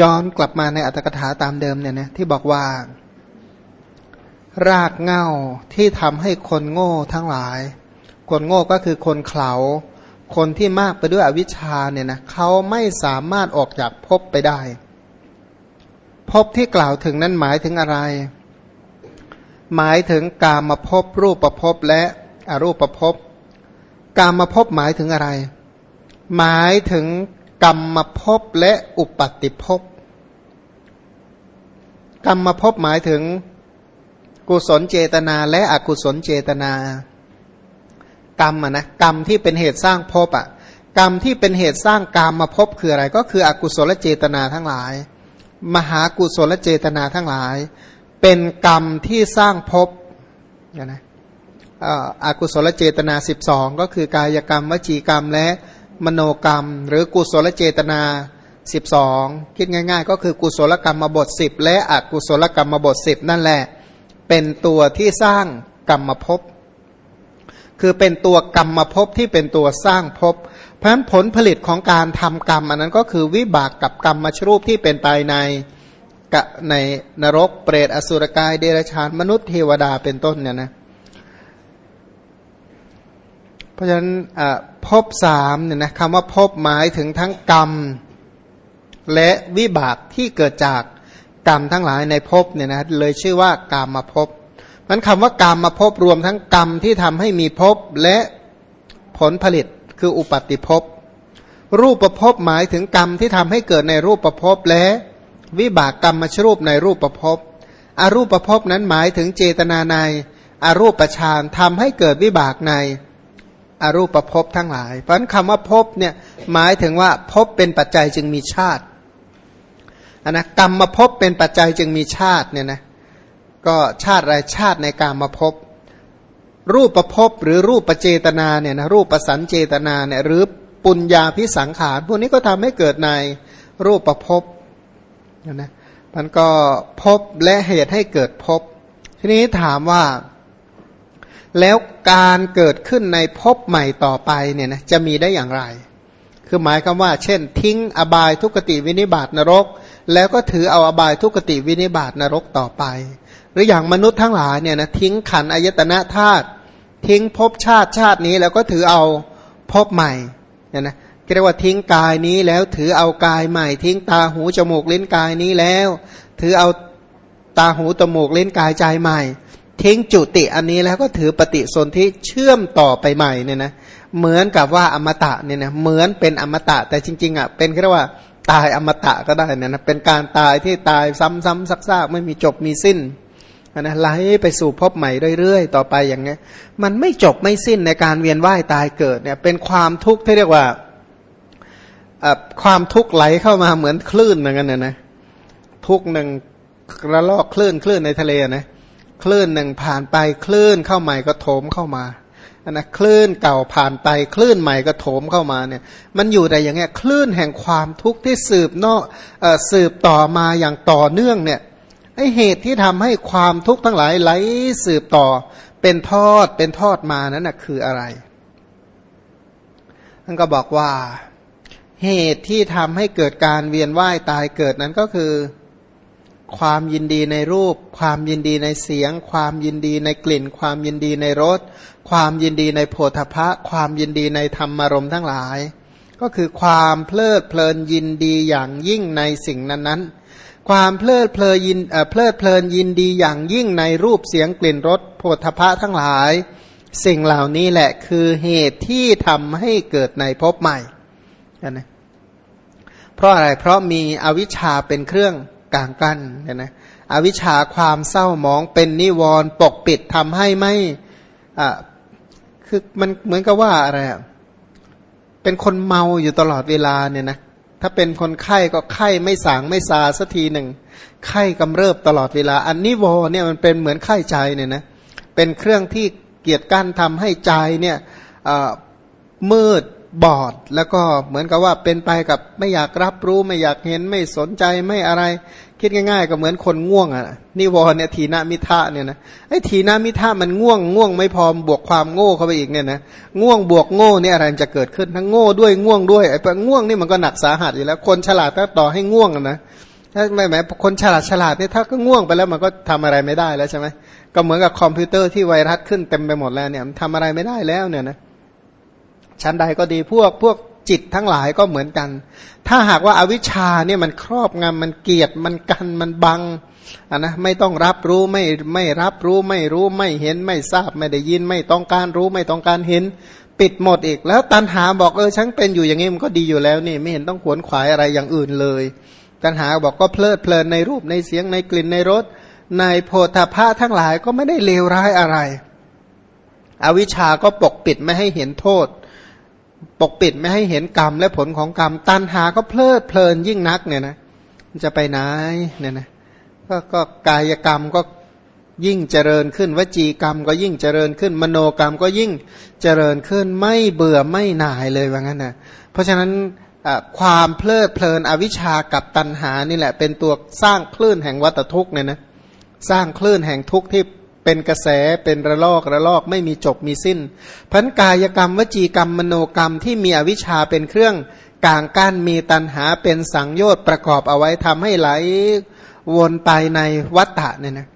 ย้อนกลับมาในอัตถกถาตามเดิมเนี่ยนะที่บอกว่า รากเง่าที่ทำให้คนโง่ทั้งหลาย คนโง่ก็คือคนเขาคนที่มากไปด้วยอวิชชาเนี่ยนะเขาไม่สามารถออกจากภพไปได้ภพที่กล่าวถึงนั้นหมายถึงอะไร หมายถึงกามาภพรูปประภพและอรูปประภพกามาภพหมายถึงอะไร หมายถึง กรรมภพและอุปัติภพ กรรมภพหมายถึงกุศลเจตนาและอกุศลเจตนา กรรมอะนะกรรมที่เป็นเหตุสร้างภพอะกรรมที่เป็นเหตุสร้างกรรมมาภพคืออะไร ก็คืออกุศลเจตนาทั้งหลาย มหากุศลเจตนาทั้งหลาย เป็นกรรมที่สร้างภพนะอากุศลเจตนา 12 ก็คือกายกรรม วจีกรรมและ มโนกรรม หรือกุศลเจตนา 12 คิดง่าย ๆ ก็คือกุศลกรรมมาบท 10 และอกุศลกรรมมาบท 10 นั่นแหละ เป็นตัวที่สร้างกรรมภพคือเป็นตัวกรรมภพที่เป็นตัวสร้างภพเพราะฉะนั้นผลผลิตของการทำกรรม อันนั้นก็คือวิบากกับกรรมมชรูปที่เป็นไปในในนรกเปรตอสุรกายเดรัจฉานมนุษย์เทวดาเป็นต้นเนี่ยนะ เพราะฉะนั้นภพสามเนี่ยนะคำว่าภพหมายถึงทั้งกรรม และวิบากที่เกิดจากกรรมทั้งหลายในภพเนี่ยนะเลยชื่อว่ากรรมมาภพมันคำว่ากรรมมาภพรวมทั้งกรรมที่ทำให้มีภพและผลผลิตคืออุปัติภพรูปประพบหมายถึงกรรมที่ทำให้เกิดในรูปประพบและวิบากกรรมมาชรูปในรูปประพบอรูปประพบนั้นหมายถึงเจตนาในอรูปประชานทำให้เกิดวิบากใน อรูปประพทั้งหลาย เพราะนั้นคำว่าภพเนี่ยหมายถึงว่าภพเป็นปัจจัยจึงมีชาตินนะกรรมมาพบเป็นปัจจัยจึงมีชาติเนี่ยนะก็ชาติอะไรชาติในกรรมมาพบรูปประพบหรือรูปประเจตนาเนี่ยนะรูปประสันเจตนาเนี่ยหรือปุญญาพิสังขารพวกนี้ก็ทำให้เกิดในรูปประพบนะมันก็พบและเหตุให้เกิดพบ ทีนี้ถามว่า แล้วการเกิดขึ้นในพบใหม่ต่อไปเนี่ยนะจะมีได้อย่างไร คือหมายคำว่า เช่น ทิ้งอบายทุกติวินิบาตนรก แล้วก็ถือเอาอบายทุกติวินิบาตนรกต่อไป หรืออย่างมนุษย์ทั้งหลายเนี่ยนะทิ้งขันอายตนะธาตุทิ้งภพชาติชาตินี้แล้วก็ถือเอาภพใหม่เนี่ยนะเรียกว่าทิ้งกายนี้แล้วถือเอากายใหม่ ทิ้งตาหูจมูกเลิ้นกายนี้แล้ว ถือเอาตาหูจมูกเลิ้นกายใจใหม่ ทิ้งจุติอันนี้แล้วก็ถือปฏิสนธิเชื่อมต่อไปใหม่เนี่ยนะเหมือนกับว่าอมตะเนี่ยนะเหมือนเป็นอมตะแต่จริง ๆอะเป็นเรียกว่าตายอมตะก็ได้นะนะเป็นการตายที่ตายซ้ำๆซักๆ ไม่มีจบมีสิ้นนะไหลไปสู่พบใหม่เรื่อยๆ ต่อไปอย่างเงี้ย มันไม่จบไม่สิ้นในการเวียนว่ายตายเกิดเนี่ย เป็นความทุกข์ที่เรียกว่าความทุกข์ไหลเข้ามาเหมือนคลื่นเหมือนกันนะนะทุกหนึ่งระลอกคลื่นคลื่นในทะเลนะ คลื่นหนึ่งผ่านไปคลื่นเข้าใหม่ก็โถมเข้ามาอันนะคลื่นเก่าผ่านไปคลื่นใหม่ก็โถมเข้ามาเนี่ย มันอยู่แต่อย่างเงี้ยคลื่นแห่งความทุกข์ที่สืบนอกสืบต่อมาอย่างต่อเนื่องเนี่ยไอเหตุที่ทำให้ความทุกข์ทั้งหลายไหลสืบต่อเป็นทอดเป็นทอดมานั้นนะคืออะไรท่านก็บอกว่า เหตุที่ทำให้เกิดการเวียนว่ายตายเกิดนั้นก็คือ ความยินดีในรูป ความยินดีในเสียง ความยินดีในกลิ่น ความยินดีในรส ความยินดีในโพธพะ ความยินดีในธรรมารมทั้งหลาย ก็คือความเพลิดเพลินยินดีอย่างยิ่งในสิ่งนั้นๆ ความเพลิดเพลินยินเพลิดเพลินยินดีอย่างยิ่งในรูปเสียงกลิ่นรสโพธพะทั้งหลาย สิ่งเหล่านี้แหละคือเหตุที่ทำให้เกิดในภพใหม่นะเพราะอะไรเพราะมีอวิชชาเป็นเครื่อง กลางกั้นเนี่ยนะอวิชชาความเศร้าหมองเป็นนิวรณ์ปกปิดทำให้ไม่อ่าคือมันเหมือนกับว่าอะไรเป็นคนเมาอยู่ตลอดเวลาเนี่ยนะถ้าเป็นคนไข้ก็ไข้ไม่สางไม่ซาสักทีหนึ่งไข้กำเริบตลอดเวลา อันนิวรเนี่ยมันเป็นเหมือนไข้ใจเนี่ยนะเป็นเครื่องที่เกียรติกั้นทำให้ใจเนี่ยมืด บอดแล้วก็เหมือนกับว่าเป็นไปกับไม่อยากรับรู้ไม่อยากเห็นไม่สนใจไม่อะไร คิดง่าย ๆ ก็เหมือนคนง่วงอะนิวรณ์เนี่ยทีนามิทะเนี่ยนะไอ้ทีนามิทะมันง่วงง่วงไม่พอบวกความโง่เข้าไปอีกเนี่ยนะง่วงบวกโง่เนี่ยอะไรจะเกิดขึ้นทั้งโง่ด้วยง่วงด้วยไอ้ง่วงนี่มันก็หนักสาหัสอยู่แล้ว คนฉลาดถ้าต่อให้ง่วงนะถ้าไม่แม้คนฉลาดฉลาดเนี่ยถ้าก็ง่วงไปแล้วมันก็ทำอะไรไม่ได้แล้วใช่ไหมก็เหมือนกับคอมพิวเตอร์ที่ไวรัสขึ้นเต็มไปหมดแล้วเนี่ยทำอะไรไม่ได้แล้วเนี่ยนะ ชั้นใดก็ดีพวกพวกจิตทั้งหลายก็เหมือนกัน ถ้าหากว่าอาวิชชาเนี่ยมันครอบงำมันเกียดมันกันมันบังอะนะไม่ต้องรับรู้ไม่ไม่รับรู้ไม่รู้ไม่เห็นไม่ทราบไม่ได้ยินไม่ต้องการรู้ไม่ต้องการเห็น ปิดหมดอีก แล้วตันหาบอกเออฉันเป็นอยู่อย่างนี้มันก็ดีอยู่แล้วนี่ไม่เห็นต้องขวนขวายอะไรอย่างอื่นเลย ตันหาบอกก็เพลิดเพลินในรูปในเสียงในกลิ่นในรสในโพธาภะทั้งหลายก็ไม่ได้เลวร้ายอะไร อวิชาก็ปกปิดไม่ให้เห็นโทษ ปกปิดไม่ให้เห็นกรรมและผลของกรรม ตันหาก็เพลิดเพลินยิ่งนักเนี่ยนะจะไปไหนเนี่ยนะก็ก็กายกรรมก็ยิ่งเจริญขึ้นวจีกรรมก็ยิ่งเจริญขึ้น มโนกรรมก็ยิ่งเจริญขึ้นไม่เบื่อไม่หน่ายเลยว่างั้นนะเพราะฉะนั้นความเพลิดเพลินอวิชากับตันหานี่แหละ เป็นตัวสร้างคลื่นแห่งวัตทุกเนี่ยนะสร้างคลื่นแห่งทุกข์ที่ เป็นกระแสเป็นระลอกระลอกไม่มีจบมีสิ้นพันกายกรรม วจีกรรมมโนกรรมที่มีอวิชชาเป็นเครื่องกลางกั้นมีตันหาเป็นสังโยชน์ประกอบเอาไว้ทำให้ไหลวนไปในวัฏฏะเนี่ยนะ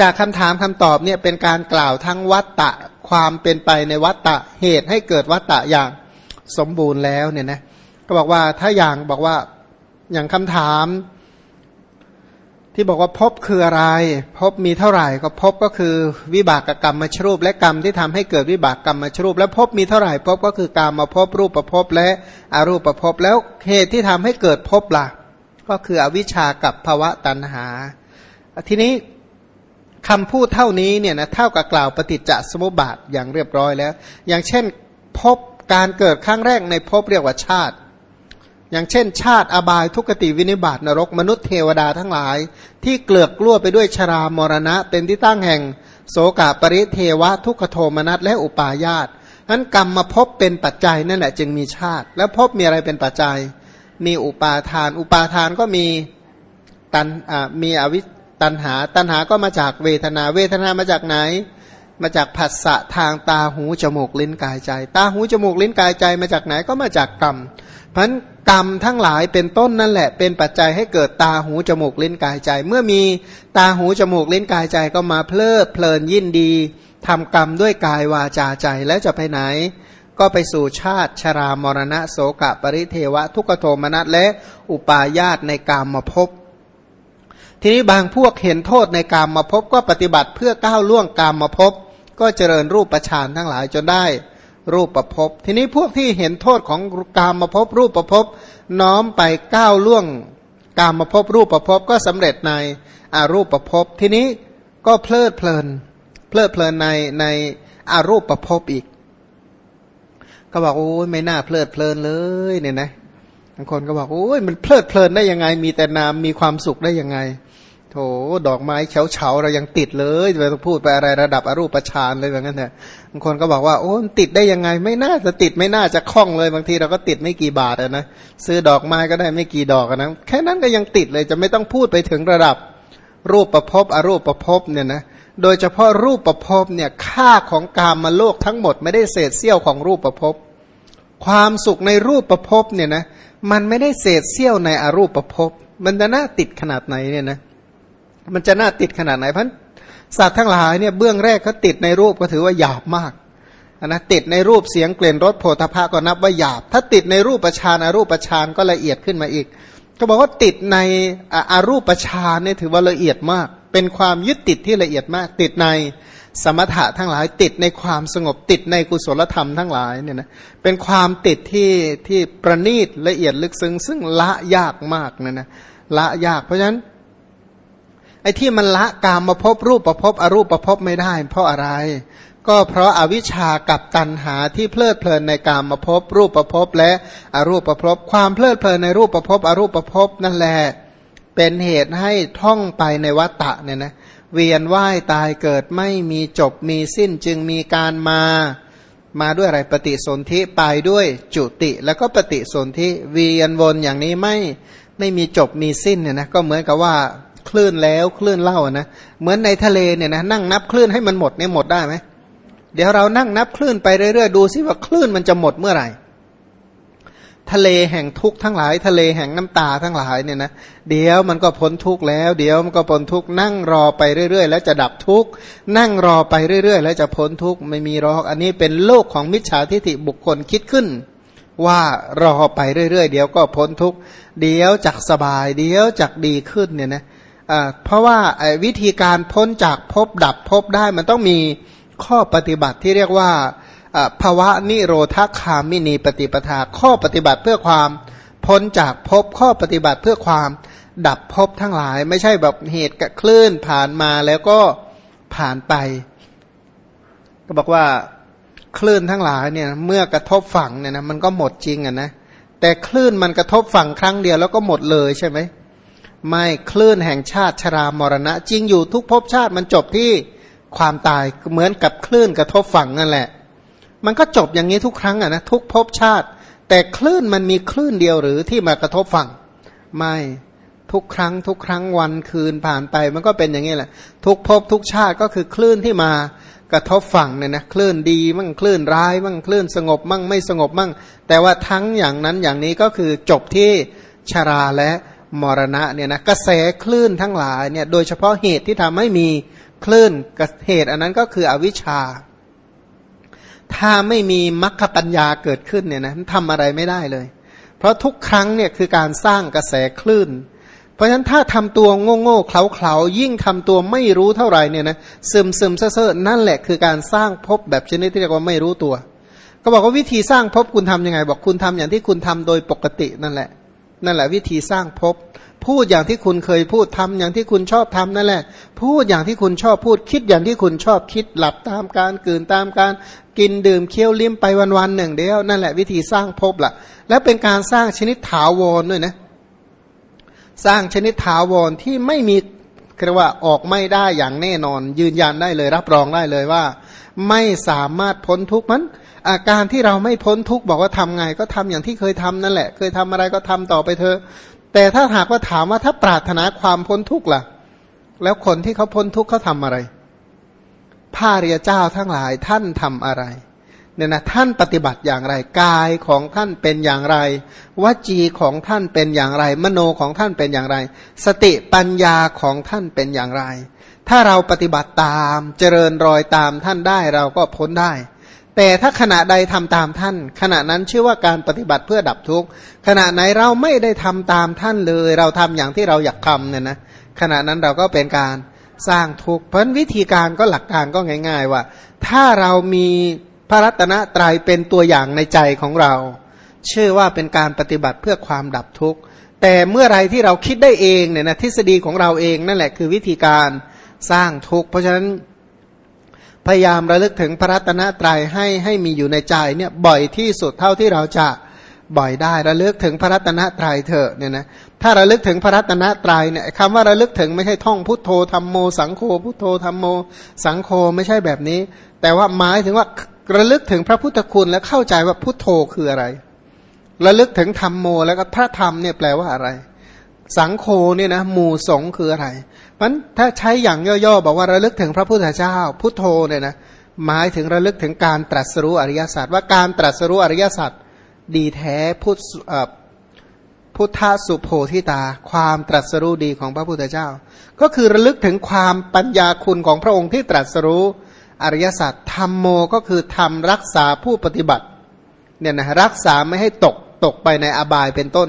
จากคำถามคำตอบเนี่ยเป็นการกล่าวทั้งวัฏฏะความเป็นไปในวัฏฏะเหตุให้เกิดวัฏฏะอย่างสมบูรณ์แล้วเนี่ยนะก็บอกว่าถ้าอย่างบอกว่าอย่างคำถาม ที่บอกว่าพบคืออะไร พบมีเท่าไหร่ก็พบก็คือวิบากกรรมมาชรูป และกรรมที่ทำให้เกิดวิบากกรรมมาชรูป แล้วพบมีเท่าไหร่พบก็คือการมมาพบรูปประพบและอรูปประพบแล้วเหตุที่ทำให้เกิดพบละ่ะ ก็คืออวิชากับภาวะตัณหา ทีนี้คำพูดเท่านี้เนี่ยนะเท่ากับกล่าวปฏิจจสมุปบาทอย่างเรียบร้อยแล้ว อย่างเช่นพบการเกิดครั้งแรกในพบเรียกว่าชาติ อย่างเช่น ชาติอบายทุกติวินิบาตนรกมนุษย์เทวดาทั้งหลาย ที่เกลือกกลั้วไปด้วยชรามรณะ เป็นที่ตั้งแห่งโสกาปริเทวะ ทุกขโทมนัสและอุปาญาตนั้นกรรมมาพบเป็นปัจจัยนั่นแหละจึงมีชาติ แล้วพบมีอะไรเป็นปัจจัย มีอุปาทาน อุปาทานก็มีตันมีอวิตันหา ตันหาก็มาจากเวทนา เวทนามาจากไหน มาจากผัสสะทางตาหูจมูกลิ้นกายใจ ตาหูจมูกลิ้นกายใจมาจากไหนก็มาจากกรรม พันกรรมทั้งหลายเป็นต้นนั่นแหละ เป็นปัจจัยให้เกิดตาหูจมูกเลิ้นกายใจ เมื่อมีตาหูจมูกเลิ้นกายใจก็มาเพลิดเพลินยินดีทำกรรมด้วยกายวาจาใจแล้วจะไปไหน ก็ไปสู่ชาติชรามรณะโสกะปริเทวะ ทุกโทมนัสและอุปาญาตในกามมาพบทีนี้บางพวกเห็นโทษในกามมาพบก็ปฏิบัติเพื่อก้าวล่วงกามมาพบก็เจริญรูปประชานทั้งหลายจนได้ รูปประพบทีนี้พวกที่เห็นโทษของกามมาพบรูปประพบน้อมไปก้าวล่วงกามมาพบรูปประพบก็สำเร็จในอารูปประพบทีนี้ก็เพลิดเพลิน เพลิดเพลินในในอารูปประพบอีก ก็บอกโอ้ยไม่น่าเพลิดเพลินเลยเนี่ยนะบางคนก็บอกโอ้ยมันเพลิดเพลินได้ยังไง มีแต่นามมีความสุขได้ยังไง โถดอกไม้เฉาเฉาเรายังติดเลยจะไปพูดไปอะไรระดับอรูปฌานเลยแบบนั้นเนี่ยบางคนก็บอกว่าโอ้ติดได้ยังไงไม่น่าจะติดไม่น่าจะคล้องเลยบางทีเราก็ติดไม่กี่บาทนะซื้อดอกไม้ก็ได้ไม่กี่ดอกนะแค่นั้นก็ยังติดเลยจะไม่ต้องพูดไปถึงระดับรูปประพบอรูปประพบเนี่ยนะโดยเฉพาะรูปประพบเนี่ยค่าของกามมาโลกทั้งหมดไม่ได้เศษเสี้ยวของรูปประพบความสุขในรูปประพบเนี่ยนะมันไม่ได้เศษเสี้ยวในอรูปประพบมันจะน่าติดขนาดไหนเนี่ยนะ มันจะน่าติดขนาดไหนพันสัตว์ทั้งหลายเนี่ยเบื้องแรกเขาติดในรูปก็ถือว่าหยาบมากนะติดในรูปเสียงเกลี่นรสโผฏฐะก็นับว่าหยาบ ถ้าติดในรูปประชานอารูปประชานก็ละเอียดขึ้นมาอีก ก็บอกว่าติดในอารูปประชานเนี่ยถือว่าละเอียดมาก เป็นความยึดติดที่ละเอียดมาก ติดในสมถะทั้งหลาย ติดในความสงบติดในกุศลธรรมทั้งหลายเนี่ยนะเป็นความติดที่ที่ประณีตละเอียดลึกซึ้งซึ่งละยากมากเนี่ยนะละยากเพราะฉะนั้น อ้ที่มันละกามมาพบรูปประพบอรูปประพบไม่ได้ เพราะอะไร ก็เพราะอาวิชชากับตันหาที่เพลิดเพลินในกามมาพบรูปประพบและอรูปประพบความเพลิดเพลินในรูปประพบอรูปประพบนั่นแหละเป็นเหตุให้ท่องไปในวัฏฏะเนี่ยนะเวียนว่ายตายเกิดไม่มีจบมีสิ้นจึงมีการมา มาด้วยอะไรปฏิสนธิไปด้วยจุติแล้วก็ปฏิสนธิเวียนวนอย่างนี้ไม่ไม่มีจบมีสิ้นเนี่ยนะก็เหมือนกับว่า คลื่นแล้วคลื่นเล่านะเหมือนในทะเลเนี่ยนะนั่งนับคลื่นให้มันหมดเนี่ยหมดได้ไหมเดี๋ยวเรานั่งนับคลื่นไปเรื่อยๆดูซิว่าคลื่นมันจะหมดเมื่อไหร่ทะเลแห่งทุกข์ทั้งหลาย ทะเลแห่งน้ำตาทั้งหลายเนี่ยนะเดี๋ยวมันก็พ้นทุกข์แล้ว เดี๋ยวมันก็พ้นทุกข์นั่งรอไปเรื่อย ๆ แล้วจะดับทุกข์นั่งรอไปเรื่อย ๆ แล้วจะพ้นทุกข์ไม่มีรอกอันนี้เป็นโลกของมิจฉาทิฏฐิบุคคลคิดขึ้น ว่ารอไปเรื่อย ๆ เดี๋ยวก็พ้นทุกข์เดี๋ยวจักสบาย เดี๋ยวจักดีขึ้นเนี่ยนะเเพราะว่าวิธีการพ้นจากภพดับภพได้มันต้องมีข้อปฏิบัติที่เรียกว่าภาวะนิโรธคามินีปฏิปทา ข้อปฏิบัติเพื่อความพ้นจากภพข้อปฏิบัติเพื่อความดับภพทั้งหลาย ไม่ใช่แบบเหตุกับคลื่นผ่านมาแล้วก็ผ่านไป ก็บอกว่าคลื่นทั้งหลายเนี่ยเมื่อกระทบฝั่งเนี่ยนะมันก็หมดจริงอะนะแต่คลื่นมันกระทบฝั่งครั้งเดียวแล้วก็หมดเลยใช่ไหม ไม่คลื่นแห่งชาติชรามรณะ จริงอยู่ทุกภพชาติมันจบที่ความตายเหมือนกับคลื่นกระทบฝั่งนั่นแหละ มันก็จบอย่างนี้ทุกครั้งอะนะทุกภพชาติ แต่คลื่นมันมีคลื่นเดียวหรือที่มากระทบฝั่ง ไม่ทุกครั้ง ทุกครั้งวันคืนผ่านไป มันก็เป็นอย่างนี้แหละ ทุกภพทุกชาติก็คือคลื่นที่มากระทบฝั่งเนี่ยนะคลื่นดีมั่งคลื่นร้ายมั่งคลื่นสงบมั่งไม่สงบมั่ง แต่ว่าทั้งอย่างนั้นอย่างนี้ก็คือจบที่ชาราและ มรณะเนี่ยนะกระแสคลื่นทั้งหลายเนี่ยโดยเฉพาะเหตุที่ทำให้มีคลื่นเหตุอันนั้นก็คืออวิชชา ถ้าไม่มีมรรคปัญญาเกิดขึ้นเนี่ยนะทำอะไรไม่ได้เลย เพราะทุกครั้งเนี่ยคือการสร้างกระแสคลื่น เพราะฉะนั้นถ้าทำตัวโง่โง่เขลาเขลายิ่งทำตัวไม่รู้เท่าไหร่เนี่ยนะซึมซึมเซ่อนั่นแหละคือการสร้างภพแบบชนิดที่เรียกว่าไม่รู้ตัว ก็บอกว่าวิธีสร้างภพคุณทํำยังไง บอกคุณทำอย่างที่คุณทำโดยปกตินั่นแหละ นั่นแหละวิธีสร้างภพพูดอย่างที่คุณเคยพูดทำอย่างที่คุณชอบทำนั่นแหละ พูดอย่างที่คุณชอบพูดคิดอย่างที่คุณชอบคิดหลับตามการกืนตามการกินดื่มเคี้ยวลิ้มไปวันๆหนึ่งเดียวนั่นแหละวิธีสร้างภพละและเป็นการสร้างชนิดถาวรด้วยนะสร้างชนิดถาวรที่ไม่มีเรียกว่าออกไม่ได้อย่างแน่นอน ยืนยันได้เลย รับรองได้เลยว่า ไม่สามารถพ้นทุกข์มัน อาการที่เราไม่พ้นทุกข์บอกว่าทำไง ก็ทำอย่างที่เคยทำนั่นแหละ เคยทำอะไรก็ทำต่อไปเถอะ แต่ถ้าหากว่าถามว่าถ้าปรารถนาความพ้นทุกข์ล่ะ แล้วคนที่เขาพ้นทุกข์เขาทำอะไรพระเรียเจ้าทั้งหลายท่านทำอะไรเนี่ยนะท่านปฏิบัติอย่างไรกายของท่านเป็นอย่างไรวจีของท่านเป็นอย่างไร มโนของท่านเป็นอย่างไร สติปัญญาของท่านเป็นอย่างไร ถ้าเราปฏิบัติตามเจริญรอยตามท่านได้เราก็พ้นได้ แต่ถ้าขณะใดทำตามท่าน ขณะนั้นชื่อว่าการปฏิบัติเพื่อดับทุกข์ขณะไหนเราไม่ได้ทำตามท่านเลย เราทำอย่างที่เราอยากทำเนี่ยนะขณะนั้นเราก็เป็นการสร้างทุกข์เพราะวิธีการก็หลักการก็ง่าย ๆ ว่า ถ้าเรามีพระรัตนตรัยเป็นตัวอย่างในใจของเรา เชื่อว่าเป็นการปฏิบัติเพื่อความดับทุกข์แต่เมื่อไรที่เราคิดได้เองเนี่ยนะทฤษฎีของเราเองนั่นแหละคือวิธีการสร้างทุกข์เพราะฉะนั้น พยายามระลึกถึงพระรัตนตรัยให้ให้มีอยู่ในใจเนี่ยบ่อยที่สุดเท่าที่เราจะบ่อยได้ระลึกถึงพระรัตนตรัยเถอะเนี่ยนะถ้าระลึกถึงพระรัตนตรัยเนี่ยคำว่าระลึกถึงไม่ใช่ท่องพุทโธธรรมโม สังโฆพุทโธธรรมโม สังโฆไม่ใช่แบบนี้ แต่ว่าหมายถึงว่าระลึกถึงพระพุทธคุณแล้วเข้าใจว่าพุทโธคืออะไร ระลึกถึงธรรมโมแล้วก็พระธรรมเนี่ยแปลว่าอะไร สังโฆเนี่ยนะหมู่สงคืออะไร มันถ้าใช้อย่างย่อๆบอกว่าระลึกถึงพระพุทธเจ้า พุทโธเนี่ยนะหมายถึงระลึกถึงการตรัสรู้อริยสัจว่าการตรัสรู้อริยสัจดีแท้พุทธพุทธสุโพธิตา ความตรัสรู้ดีของพระพุทธเจ้า ก็คือระลึกถึงความปัญญาคุณของพระองค์ที่ตรัสรู้อริยสัจธรรมโมก็คือทำรักษาผู้ปฏิบัติเนี่ยนะรักษาไม่ให้ตกตกไปในอบายเป็นต้น